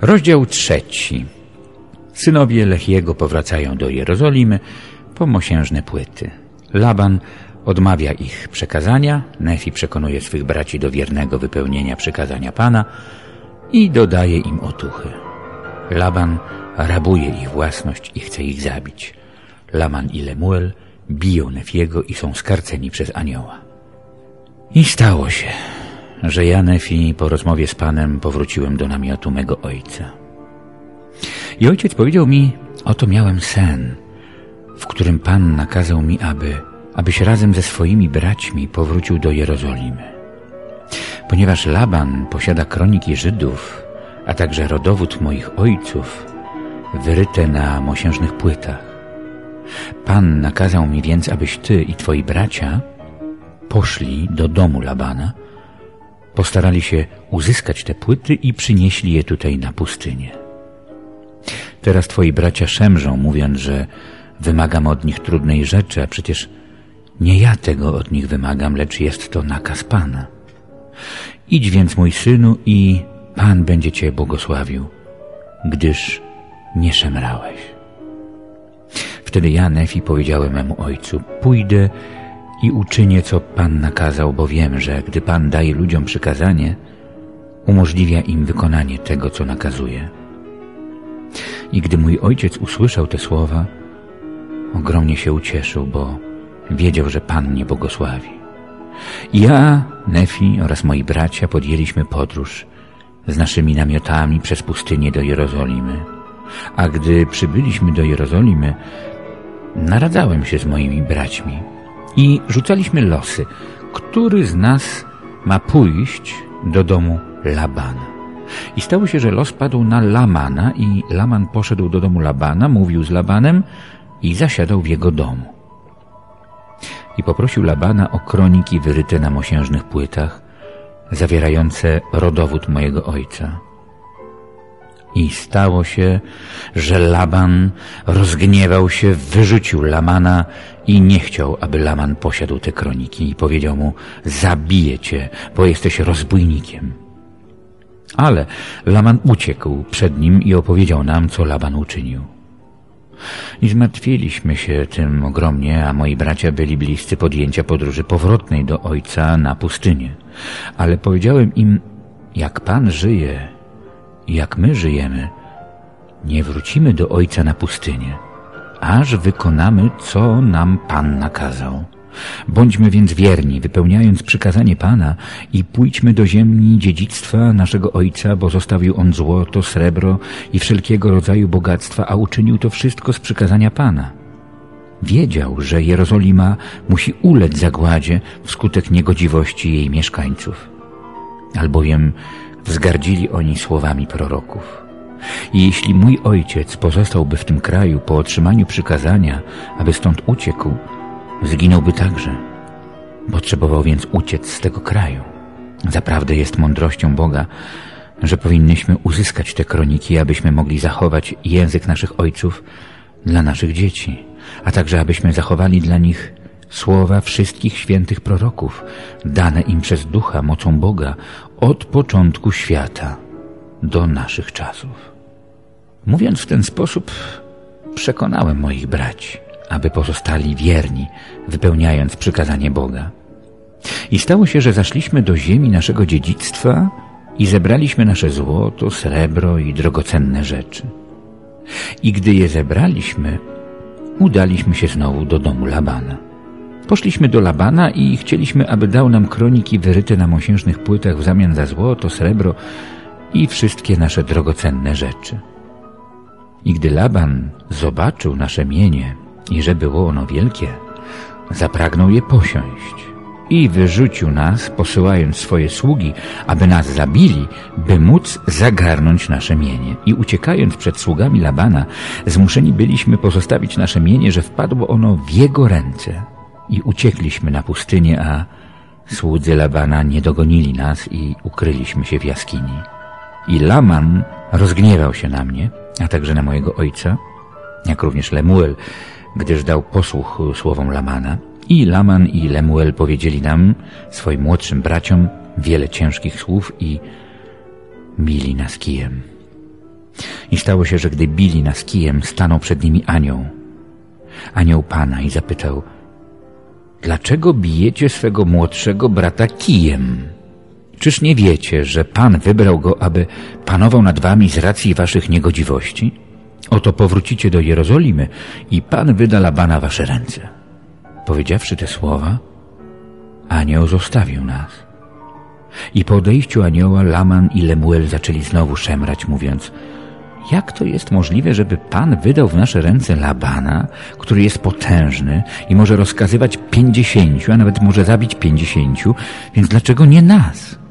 Rozdział trzeci. Synowie Lechiego powracają do Jerozolimy po mosiężne płyty. Laban odmawia ich przekazania, Nefi przekonuje swych braci do wiernego wypełnienia przekazania Pana i dodaje im otuchy. Laban rabuje ich własność i chce ich zabić. Laman i Lemuel biją Nefiego i są skarceni przez anioła. I stało się, że ja, Nefi, po rozmowie z Panem powróciłem do namiotu mego ojca. I ojciec powiedział mi, oto miałem sen, w którym Pan nakazał mi, aby, abyś razem ze swoimi braćmi powrócił do Jerozolimy. Ponieważ Laban posiada kroniki Żydów, a także rodowód moich ojców, wyryte na mosiężnych płytach. Pan nakazał mi więc, abyś ty i twoi bracia poszli do domu Labana, postarali się uzyskać te płyty i przynieśli je tutaj na pustynię. Teraz twoi bracia szemrzą, mówiąc, że wymagam od nich trudnej rzeczy, a przecież nie ja tego od nich wymagam, lecz jest to nakaz Pana. Idź więc, mój synu, i Pan będzie cię błogosławił, gdyż nie szemrałeś. Wtedy ja, Nefi, powiedziałem memu ojcu, pójdę i uczynię, co Pan nakazał, bo wiem, że gdy Pan daje ludziom przykazanie, umożliwia im wykonanie tego, co nakazuje. I gdy mój ojciec usłyszał te słowa, ogromnie się ucieszył, bo wiedział, że Pan mnie błogosławi. Ja, Nefi oraz moi bracia podjęliśmy podróż z naszymi namiotami przez pustynię do Jerozolimy. A gdy przybyliśmy do Jerozolimy, naradzałem się z moimi braćmi i rzucaliśmy losy, który z nas ma pójść do domu Labana. I stało się, że los padł na Lamana i Laman poszedł do domu Labana, mówił z Labanem i zasiadał w jego domu. I poprosił Labana o kroniki wyryte na mosiężnych płytach, zawierające rodowód mojego ojca. I stało się, że Laban rozgniewał się, wyrzucił Lamana i nie chciał, aby Laman posiadł te kroniki i powiedział mu, zabiję cię, bo jesteś rozbójnikiem. Ale Laman uciekł przed nim i opowiedział nam, co Laban uczynił. I zmartwiliśmy się tym ogromnie, a moi bracia byli bliscy podjęcia podróży powrotnej do ojca na pustynię. Ale powiedziałem im, jak Pan żyje jak my żyjemy, nie wrócimy do Ojca na pustynię, aż wykonamy, co nam Pan nakazał. Bądźmy więc wierni, wypełniając przykazanie Pana i pójdźmy do ziemi dziedzictwa naszego Ojca, bo zostawił On złoto, srebro i wszelkiego rodzaju bogactwa, a uczynił to wszystko z przykazania Pana. Wiedział, że Jerozolima musi ulec zagładzie wskutek niegodziwości jej mieszkańców. Albowiem wzgardzili oni słowami proroków. I jeśli mój ojciec pozostałby w tym kraju po otrzymaniu przykazania, aby stąd uciekł, zginąłby także. Potrzebował więc uciec z tego kraju. Zaprawdę jest mądrością Boga, że powinnyśmy uzyskać te kroniki, abyśmy mogli zachować język naszych ojców dla naszych dzieci, a także abyśmy zachowali dla nich słowa wszystkich świętych proroków, dane im przez ducha mocą Boga od początku świata do naszych czasów. Mówiąc w ten sposób, przekonałem moich braci, aby pozostali wierni, wypełniając przykazanie Boga. I stało się, że zaszliśmy do ziemi naszego dziedzictwa i zebraliśmy nasze złoto, srebro i drogocenne rzeczy. I gdy je zebraliśmy, udaliśmy się znowu do domu Labana. Poszliśmy do Labana i chcieliśmy, aby dał nam kroniki wyryte na mosiężnych płytach w zamian za złoto, srebro i wszystkie nasze drogocenne rzeczy. I gdy Laban zobaczył nasze mienie i że było ono wielkie, zapragnął je posiąść i wyrzucił nas, posyłając swoje sługi, aby nas zabili, by móc zagarnąć nasze mienie. I uciekając przed sługami Labana, zmuszeni byliśmy pozostawić nasze mienie, że wpadło ono w jego ręce – i uciekliśmy na pustynię, a słudzy Labana nie dogonili nas i ukryliśmy się w jaskini. I Laman rozgniewał się na mnie, a także na mojego ojca, jak również Lemuel, gdyż dał posłuch słowom Lamana. I Laman i Lemuel powiedzieli nam, swoim młodszym braciom, wiele ciężkich słów i mili nas kijem. I stało się, że gdy bili nas kijem, stanął przed nimi anioł. Anioł Pana i zapytał, dlaczego bijecie swego młodszego brata kijem? Czyż nie wiecie, że Pan wybrał go, aby panował nad wami z racji waszych niegodziwości? Oto powrócicie do Jerozolimy i Pan wyda Labana wasze ręce. Powiedziawszy te słowa, anioł zostawił nas. I po odejściu anioła Laman i Lemuel zaczęli znowu szemrać, mówiąc jak to jest możliwe, żeby Pan wydał w nasze ręce Labana, który jest potężny i może rozkazywać pięćdziesięciu, a nawet może zabić pięćdziesięciu, więc dlaczego nie nas?